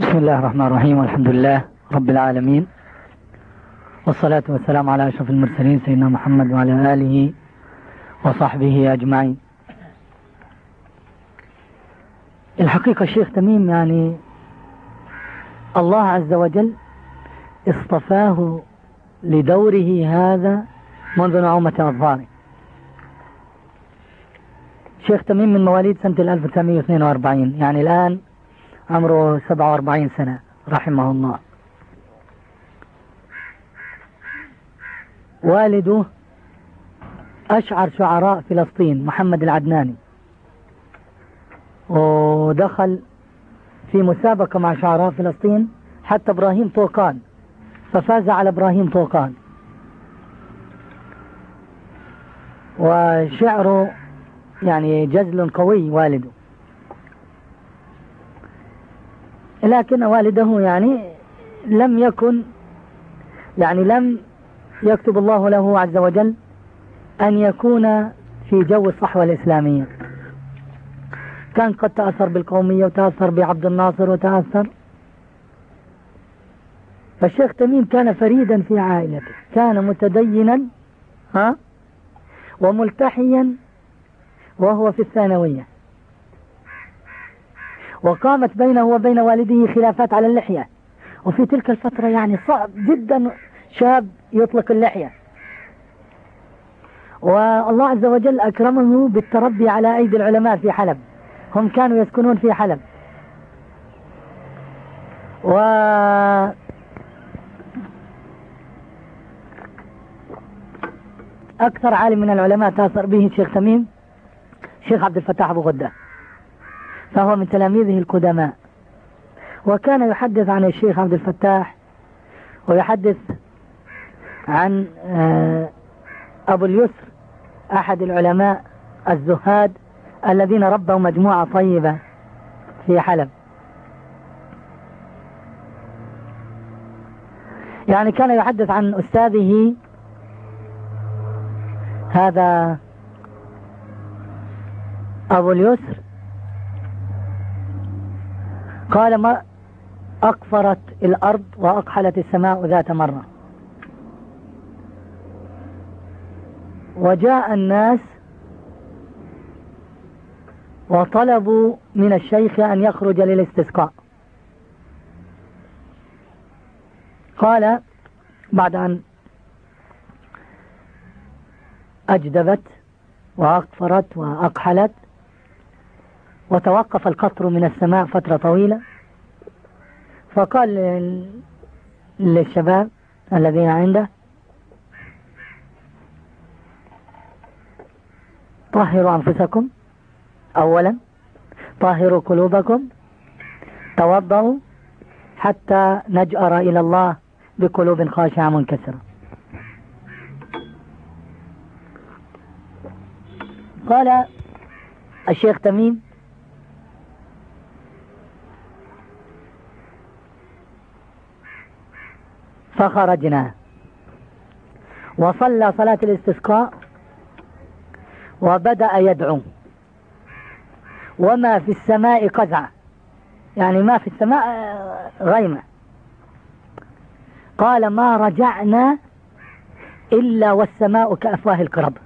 بسم الله الرحمن الرحيم والحمد لله رب العالمين والصلاة والسلام على أشرف المرسلين سيدنا محمد وعلى آله وصحبه أجمعين. الحقيقة الشيخ تميم يعني الله عز وجل اصطفاه لدوره هذا منذ نعومة أظفاره شيخ تميم من مواليد سنة 1942 يعني الآن عمره 47 سنة رحمه الله. والده أشعر شعراء فلسطين محمد العدناني. ودخل في مسابقة مع شعراء فلسطين حتى إبراهيم طوقان ففاز على إبراهيم طوقان وشعره يعني جزل قوي والده. لكن والده يعني لم يكن يعني لم يكتب الله له عز وجل أن يكون في جو الصحوة الإسلامية. كان قد تأثر بالقومية وتأثر بعبد الناصر وتأثر. فالشيخ تميم كان فريدا في عائلته كان متدينا ها وملتحيا وهو في الثانوية. وقامت بينه وبين والده خلافات على اللحية. وفي تلك الفترة يعني صعب جدا شاب يطلق اللحية. والله عز وجل أكرمه بالتربي على أيدي العلماء في حلب. هم كانوا يسكنون في حلب. و أكثر عالم من العلماء تأثر به الشيخ تميم شيخ عبد الفتاح أبو غدة. فهو من تلاميذه القدماء. وكان يحدث عن الشيخ عبد الفتاح ويحدث عن آه، أبو اليسر أحد العلماء الزهاد الذين ربوا مجموعة طيبة في حلب. يعني كان يحدث عن أستاذه هذا أبو اليسر قال ما أقفرت الأرض وأقحلت السماء ذات مرة. وجاء الناس وطلبوا من الشيخ أن يخرج للاستسقاء. قال بعد أن أجدبت وأقفرت وأقحلت وتوقف القطر من السماء فترة طويلة. فقال للشباب الذين عنده طهروا أنفسكم أولا. طهروا قلوبكم. توضأوا حتى نجأر إلى الله بقلوب خاشعة منكسرة. قال الشيخ تميم فخرجنا. وصلى صلاة الاستسقاء وبدأ يدعو. وما في السماء قزع. يعني ما في السماء غيمة. قال ما رجعنا إلا والسماء كأفواه القرب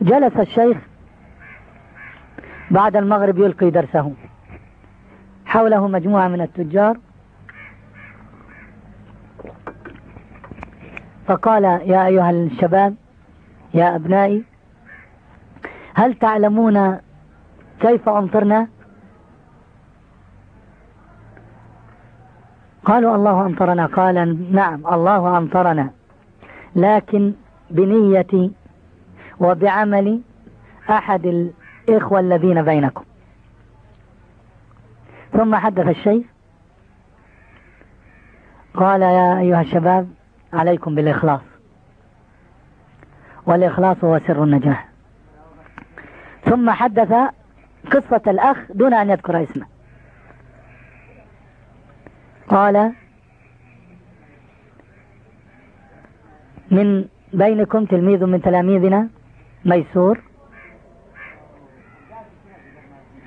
جلس الشيخ بعد المغرب يلقي درسه. حوله مجموعة من التجار. فقال يا أيها الشباب يا أبنائي هل تعلمون كيف أمطرنا؟ قالوا الله أمطرنا. قال نعم الله أمطرنا. لكن بنية وبعمل أحد الإخوة الذين بينكم. ثم حدث الشيخ قال يا أيها الشباب عليكم بالإخلاص. والإخلاص هو سر النجاح. ثم حدث قصة الأخ دون أن يذكر اسمه. قال من بينكم تلميذ من تلاميذنا ميسور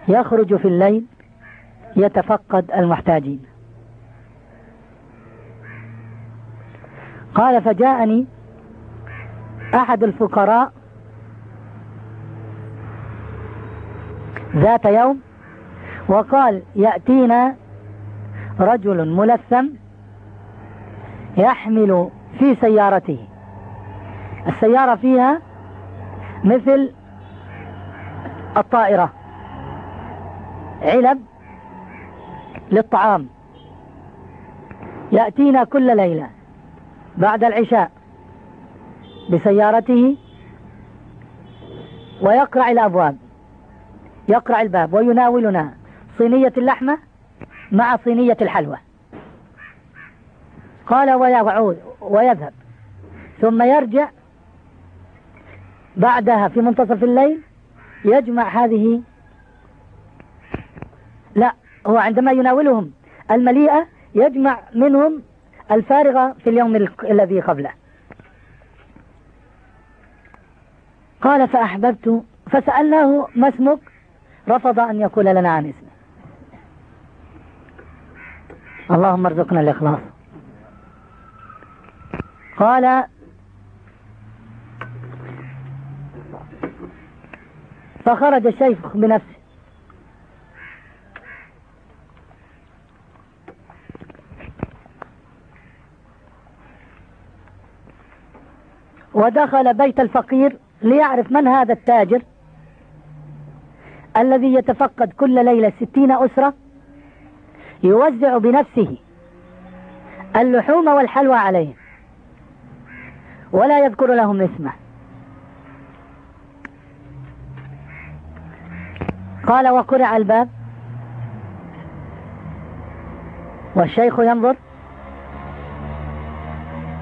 يخرج في الليل يتفقد المحتاجين. قال فجاءني أحد الفقراء ذات يوم وقال يأتينا رجل ملثم يحمل في سيارته. السيارة فيها مثل الطائرة علب للطعام. يأتينا كل ليلة بعد العشاء بسيارته ويقرع الأبواب يقرع الباب ويناولنا صينية اللحمة مع صينية الحلوى. قال ويعود ويذهب ثم يرجع بعدها في منتصف الليل يجمع هذه لا هو عندما يناولهم المليئة يجمع منهم الفارغة في اليوم الذي قبله. قال فأحببت فسألناه ما اسمك؟ رفض أن يقول لنا عن اسمه. اللهم ارزقنا الإخلاص. قال فخرج الشيخ بنفسه. ودخل بيت الفقير ليعرف من هذا التاجر الذي يتفقد كل ليلة ستين أسرة يوزع بنفسه اللحوم والحلوى عليهم ولا يذكر لهم اسمه. قال وقرع الباب. والشيخ ينظر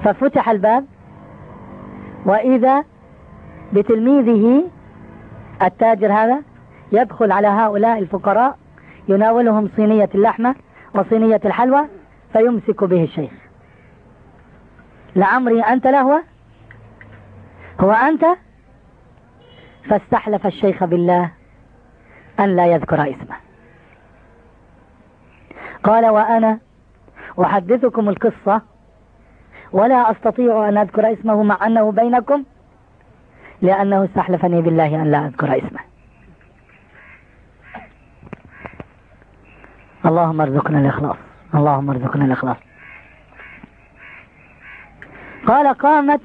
ففتح الباب وإذا بتلميذه التاجر هذا يدخل على هؤلاء الفقراء يناولهم صينية اللحمة وصينية الحلوى فيمسك به الشيخ. لعمري أنت لهوة هو أنت؟ فاستحلف الشيخ بالله أن لا يذكر اسمه. قال وأنا أحدثكم القصة ولا أستطيع أن أذكر اسمه مع أنه بينكم لأنه استحلفني بالله أن لا أذكر اسمه. اللهم ارزقنا الإخلاص. اللهم ارزقنا الإخلاص. قال قامت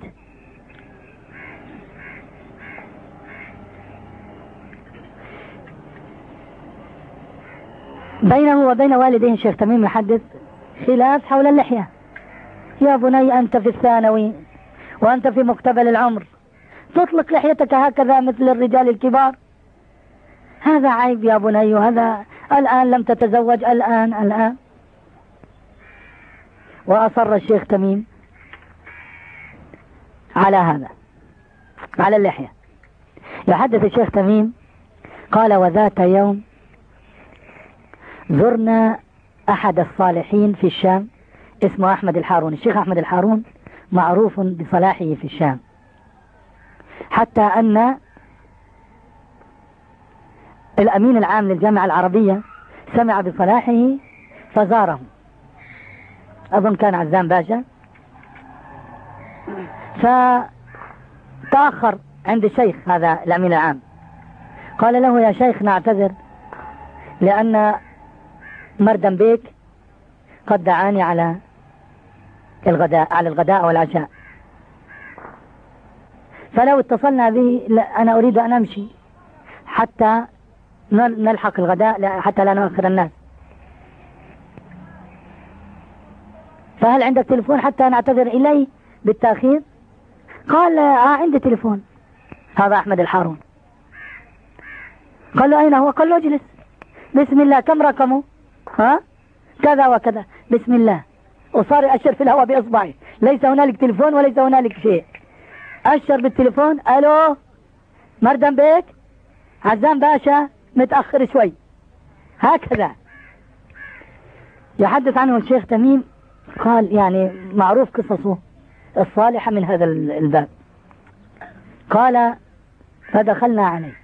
بينه وبين والديه الشيخ تميم يحدث خلاف حول اللحية. يا بني أنت في الثانوي وأنت في مقتبل العمر. تطلق لحيتك هكذا مثل الرجال الكبار. هذا عيب يا بني وهذا الآن لم تتزوج الآن الآن. وأصر الشيخ تميم على هذا على اللحية. يحدث الشيخ تميم قال وذات يوم زرنا أحد الصالحين في الشام اسمه أحمد الحارون. الشيخ أحمد الحارون معروف بصلاحه في الشام. حتى أن الأمين العام للجامعة العربية سمع بصلاحه فزاره. أظن كان عزام باشا فتأخر عند الشيخ هذا الأمين العام. قال له يا شيخ نعتذر لأن مردم بيك قد دعاني على الغداء على الغداء والعشاء. فلو اتصلنا به أنا أريد أن أمشي حتى نلحق الغداء حتى لا نؤخر الناس. فهل عندك تلفون حتى نعتذر إليه بالتأخير؟ قال آه عندي تلفون هذا أحمد الحارون. قال له أين هو؟ قال له اجلس. بسم الله كم رقمه؟ ها؟ كذا وكذا. بسم الله. وصار أشر في الهواء بإصبعي. ليس هنالك تلفون وليس هنالك شيء. أشر بالتلفون ألو؟ مردم بيك عزام باشا؟ متأخر شوي. هكذا. يحدث عنه الشيخ تميم. قال يعني معروف قصصه الصالحة من هذا الباب. قال فدخلنا عليه.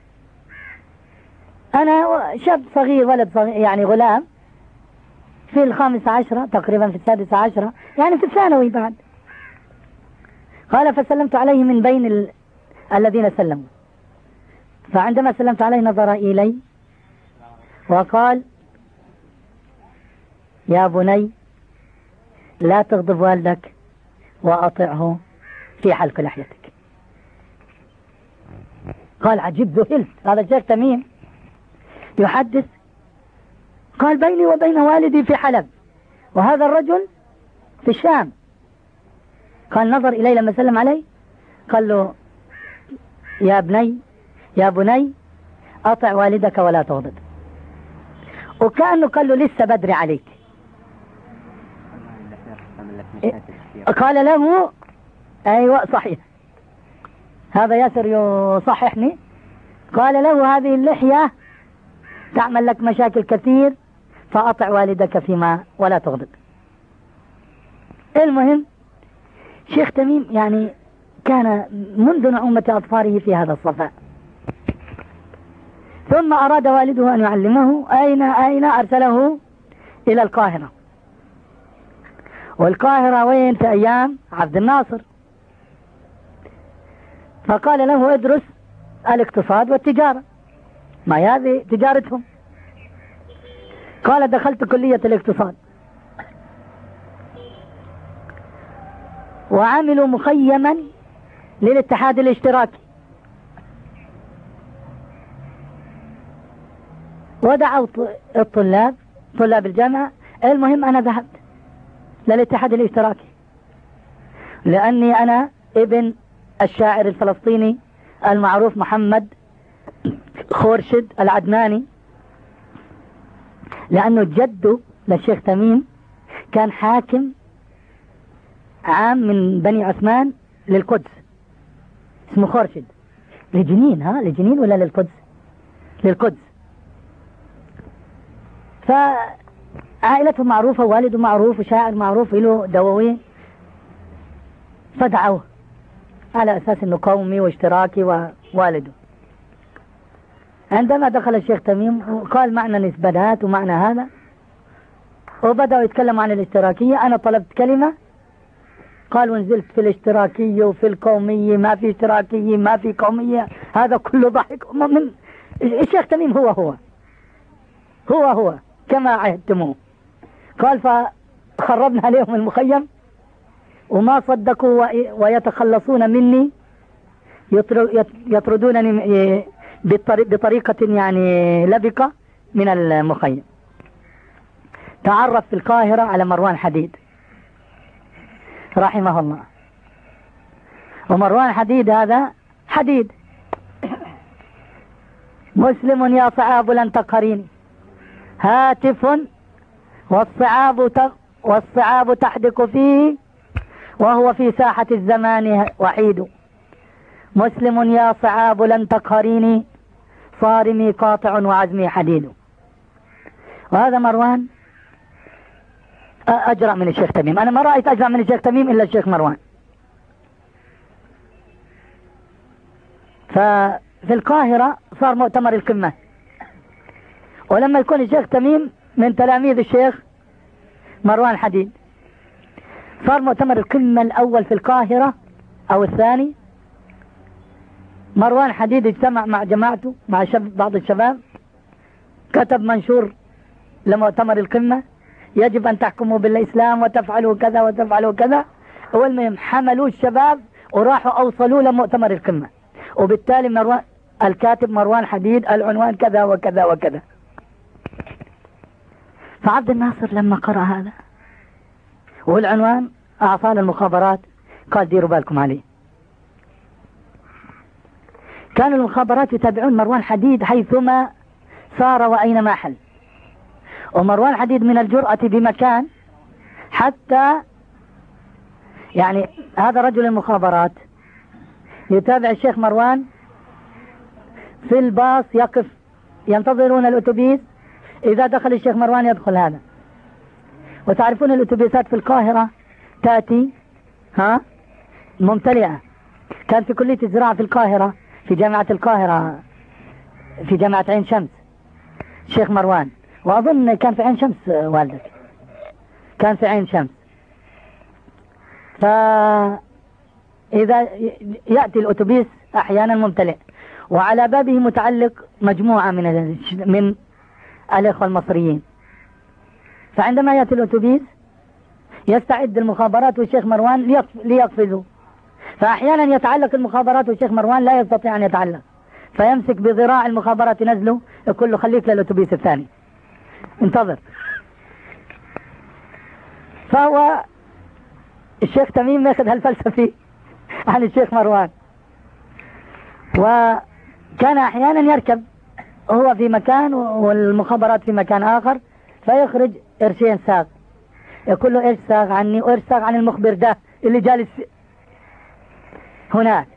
أنا شاب صغير ولد صغير يعني غلام. في الخامسة عشرة تقريبا في السادسة عشرة يعني في الثانوي بعد. قال فسلمت عليه من بين ال... الذين سلموا. فعندما سلمت عليه نظر إلي وقال يا بني لا تغضب والدك وأطعه في حلق لحيتك. قال عجب ذهلت. هذا الشيخ تميم يحدث قال بيني وبين والدي في حلب وهذا الرجل في الشام. قال نظر إلي لما سلم علي قال له يا ابني يا بني أطع والدك ولا تغضب. وكأنه قال له لسه بدري عليك. قال له أيوة صحيح. هذا ياسر يصححني قال له هذه اللحية تعمل لك مشاكل كثير. فأطع والدك فيما ولا تغضب. المهم شيخ تميم يعني كان منذ نعومة أطفاله في هذا الصفاء. ثم أراد والده أن يعلمه أين أين أرسله إلى القاهرة. والقاهرة وين في أيام عبد الناصر؟ فقال له ادرس الاقتصاد والتجارة. ما هذه تجارتهم؟ قال دخلت كلية الاقتصاد. وعملوا مخيما للاتحاد الاشتراكي. ودعوا الطلاب طلاب الجامعة المهم أنا ذهبت للاتحاد الاشتراكي. لأني أنا ابن الشاعر الفلسطيني المعروف محمد خورشد العدناني. لأنه جده للشيخ تميم كان حاكم عام من بني عثمان للقدس. اسمه خورشد لجنين ها؟ لجنين ولا للقدس؟ للقدس. فعائلته معروفة والده معروف وشاعر معروف له دواوين. فدعوه على أساس أنه قومي واشتراكي ووالده عندما دخل الشيخ تميم قال معنى نسبات ومعنى هذا. وبدأوا يتكلموا عن الاشتراكية. أنا طلبت كلمة. قال ونزلت في الاشتراكية وفي القومية. ما في اشتراكية ما في قومية. هذا كله ضحك. من الشيخ تميم هو هو. هو هو. كما عهدتموه. قال فخربنا عليهم المخيم. وما صدقوا ويتخلصون مني. يطردونني بطريقة يعني لبقة من المخيم. تعرف في القاهرة على مروان حديد. رحمه الله. ومروان حديد هذا حديد. مسلم يا صعاب لن تقهريني. هاتف والصعاب والصعاب تحدق فيه وهو في ساحة الزمان وحيد مسلم يا صعاب لن تقهريني. صارمي قاطع وعزمي حديد وهذا مروان أجرأ من الشيخ تميم. أنا ما رأيت أجرأ من الشيخ تميم إلا الشيخ مروان. ففي القاهرة صار مؤتمر القمة. ولما يكون الشيخ تميم من تلاميذ الشيخ مروان حديد. صار مؤتمر القمة الأول في القاهرة أو الثاني. مروان حديد اجتمع مع جماعته مع شب بعض الشباب. كتب منشور لمؤتمر القمة. يجب أن تحكموا بالإسلام وتفعلوا كذا وتفعلوا كذا. والمهم حملوا الشباب وراحوا أوصلوا لمؤتمر القمة. وبالتالي مروان الكاتب مروان حديد العنوان كذا وكذا وكذا. فعبد الناصر لما قرأ هذا والعنوان أعطانا المخابرات. قال ديروا بالكم عليه. كانوا المخابرات يتابعون مروان حديد حيثما صار وأينما حل. ومروان حديد من الجرأة بمكان حتى يعني هذا رجل المخابرات. يتابع الشيخ مروان في الباص يقف ينتظرون الأتوبيس. إذا دخل الشيخ مروان يدخل هذا. وتعرفون الأتوبيسات في القاهرة تأتي ها ممتلئة. كان في كلية الزراعة في القاهرة. في جامعة القاهرة في جامعة عين شمس. شيخ مروان وأظن كان في عين شمس والدك. كان في عين شمس. فإذا يأتي الأتوبيس أحيانا ممتلئ وعلى بابه متعلق مجموعة من من الإخوة المصريين. فعندما يأتي الأتوبيس يستعد المخابرات والشيخ مروان ليقفزوا فأحيانا يتعلق المخابرات والشيخ مروان لا يستطيع أن يتعلق. فيمسك بذراع المخابرات ينزله يقول له خليك للأتوبيس الثاني. انتظر. فهو الشيخ تميم ماخذ هالفلسفي عن الشيخ مروان. وكان أحيانا يركب هو في مكان والمخابرات في مكان آخر فيخرج قرشين ساق يقول له إيش ساق عني وايش ساق عن المخبر ده اللي جالس هناك.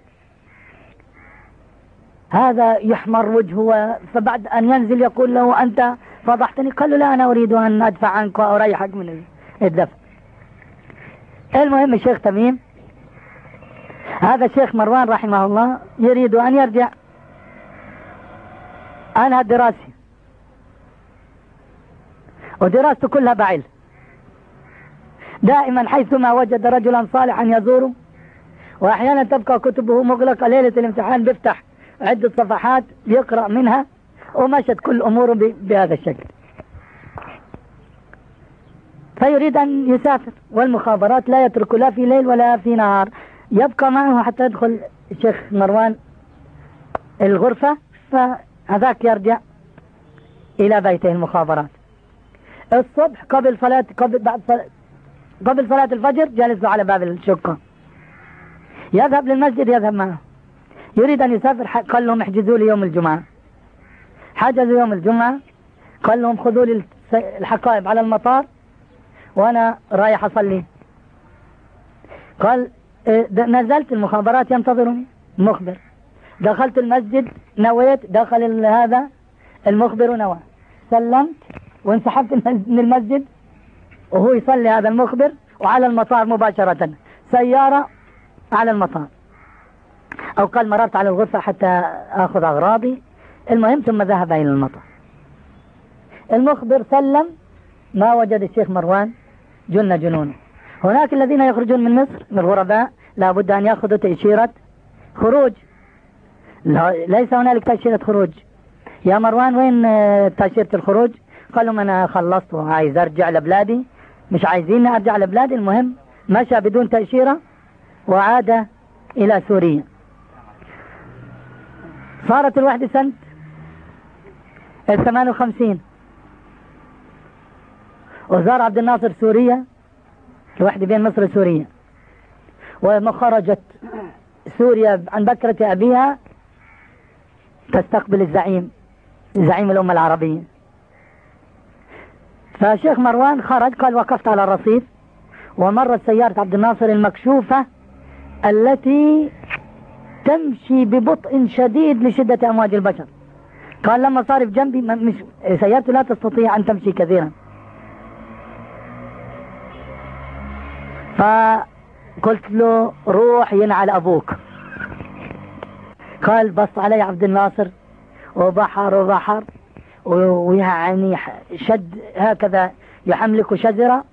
هذا يحمر وجهه فبعد أن ينزل يقول له أنت فضحتني. قال له لا أنا أريد أن أدفع عنك وأريحك من الدفع. المهم الشيخ تميم هذا الشيخ مروان رحمه الله يريد أن يرجع. أنهى الدراسة ودراسته كلها بعلم دائما حيثما وجد رجلا صالحا يزوره وأحيانا تبقى كتبه مغلقة ليلة الامتحان بيفتح عدة صفحات يقرأ منها ومشت كل أموره بهذا الشكل. فيريد أن يسافر والمخابرات لا يترك لا في ليل ولا في نهار. يبقى معه حتى يدخل الشيخ مروان الغرفة فهذاك يرجع إلى بيته المخابرات. الصبح قبل صلاة قبل بعد صلاة قبل صلاة الفجر جالس على باب الشقة. يذهب للمسجد يذهب معه. يريد أن يسافر قال لهم احجزوا لي يوم الجمعة. حجزوا يوم الجمعة قال لهم خذوا لي الحقائب على المطار وأنا رايح أصلي. قال إيه، نزلت المخابرات ينتظرني مخبر. دخلت المسجد نويت دخل هذا المخبر نوى سلمت وانسحبت من المسجد وهو يصلي هذا المخبر وعلى المطار مباشرة. سيارة على المطار. أو قال مررت على الغرفة حتى أخذ أغراضي. المهم ثم ذهب إلى المطار. المخبر سلم ما وجد الشيخ مروان جن جنونه. هناك الذين يخرجون من مصر من الغرباء لابد أن يأخذوا تأشيرة خروج. ليس هنالك تأشيرة خروج. يا مروان وين تأشيرة الخروج؟ قالوا أنا خلصت وعايز أرجع لبلادي. مش عايزين أرجع لبلادي. المهم مشى بدون تأشيرة. وعاد إلى سوريا. صارت الوحدة سنة الثمان وخمسين. وزار عبد الناصر سوريا الوحدة بين مصر وسوريا. ولما خرجت سوريا عن بكرة أبيها تستقبل الزعيم زعيم الأمة العربية. فشيخ مروان خرج قال وقفت على الرصيف. ومرت سيارة عبد الناصر المكشوفة التي تمشي ببطء شديد لشدة أمواج البشر. قال لما صار في جنبي مش سيارته لا تستطيع أن تمشي كثيرا. فقلت له روح ينعل أبوك. قال بص علي عبد الناصر وبحر وبحر ويعني شد هكذا يحملك شجرة.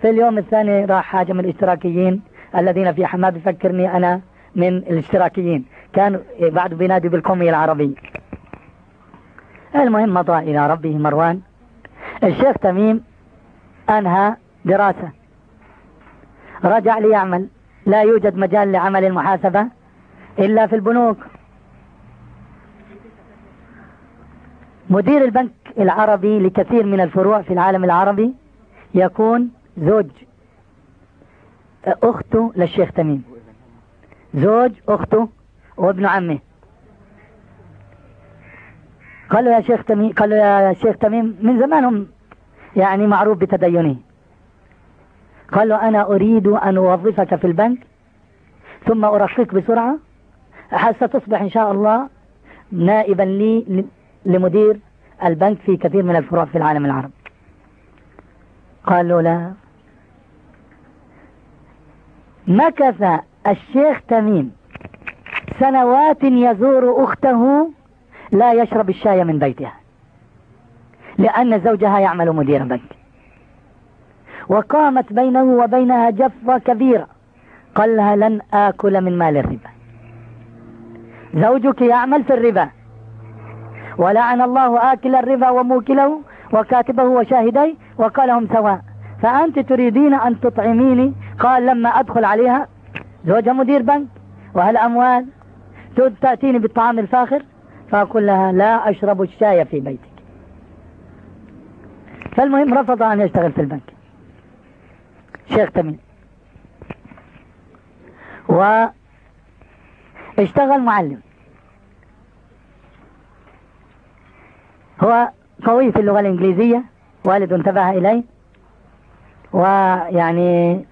في اليوم الثاني راح هاجم الاشتراكيين الذين في حماد يفكرني أنا من الاشتراكيين. كانوا بعد بينادوا بالقومية العربية. المهم مضى إلى ربه مروان. الشيخ تميم أنهى دراسة. رجع ليعمل. لا يوجد مجال لعمل المحاسبة إلا في البنوك. مدير البنك العربي لكثير من الفروع في العالم العربي يكون زوج أخته للشيخ تميم. زوج أخته وابن عمه. قال له يا شيخ تميم قال له يا شيخ تميم من زمانهم يعني معروف بتدينه. قال له أنا أريد أن أوظفك في البنك ثم أرقيك بسرعة ستصبح إن شاء الله نائبا لي لمدير البنك في كثير من الفروع في العالم العربي. قال له لا. مكث الشيخ تميم. سنوات يزور أخته لا يشرب الشاي من بيتها. لأن زوجها يعمل مدير بنك. وقامت بينه وبينها جفوة كبيرة قال لها لن آكل من مال الربا. زوجك يعمل في الربا. ولعن الله آكل الربا وموكله وكاتبه وشاهديه وقالهم سواء. فأنت تريدين أن تطعميني قال لما أدخل عليها زوجها مدير بنك وهالأموال تأتيني بالطعام الفاخر فأقول لها لا أشرب الشاي في بيتك. فالمهم رفض أن يشتغل في البنك. شيخ تميم. واشتغل معلم. هو قوي في اللغة الإنجليزية والد انتبه إليه ويعني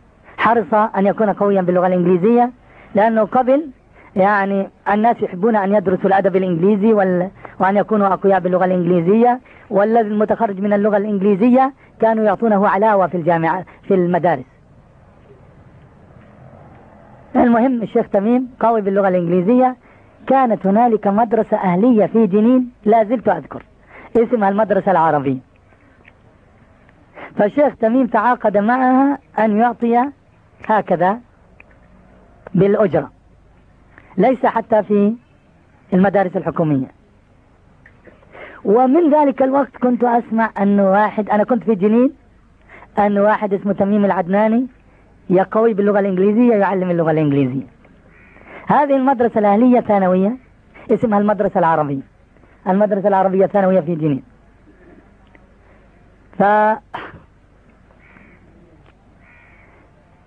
حرص أن يكون قويا باللغة الإنجليزية لأنه قبل يعني الناس يحبون أن يدرسوا الأدب الإنجليزي وال... وأن يكونوا أقوياء باللغة الإنجليزية. والذي المتخرج من اللغة الإنجليزية كانوا يعطونه علاوة في الجامعة في المدارس. المهم الشيخ تميم قوي باللغة الإنجليزية. كانت هنالك مدرسة أهلية في جنين لا زلت أذكر اسمها المدرسة العربية. فالشيخ تميم تعاقد معها أن يعطي هكذا بالأجرة. ليس حتى في المدارس الحكومية. ومن ذلك الوقت كنت أسمع أن واحد أنا كنت في جنين أن واحد اسمه تميم العدناني يقوي باللغة الإنجليزية يعلم اللغة الإنجليزية. هذه المدرسة الأهلية ثانوية اسمها المدرسة العربية. المدرسة العربية الثانوية في جنين. ف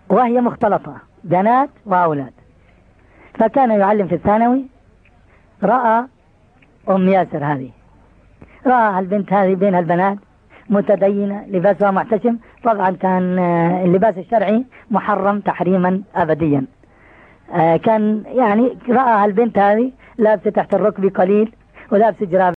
وهي مختلطة بنات وأولاد. فكان يعلم في الثانوي رأى أم ياسر هذه. رأى البنت هذه بين البنات متدينة لباسها محتشم. طبعا كان اللباس الشرعي محرم تحريما أبديا. كان يعني رأى البنت هذه لابسة تحت الركب قليل ولابسة جراب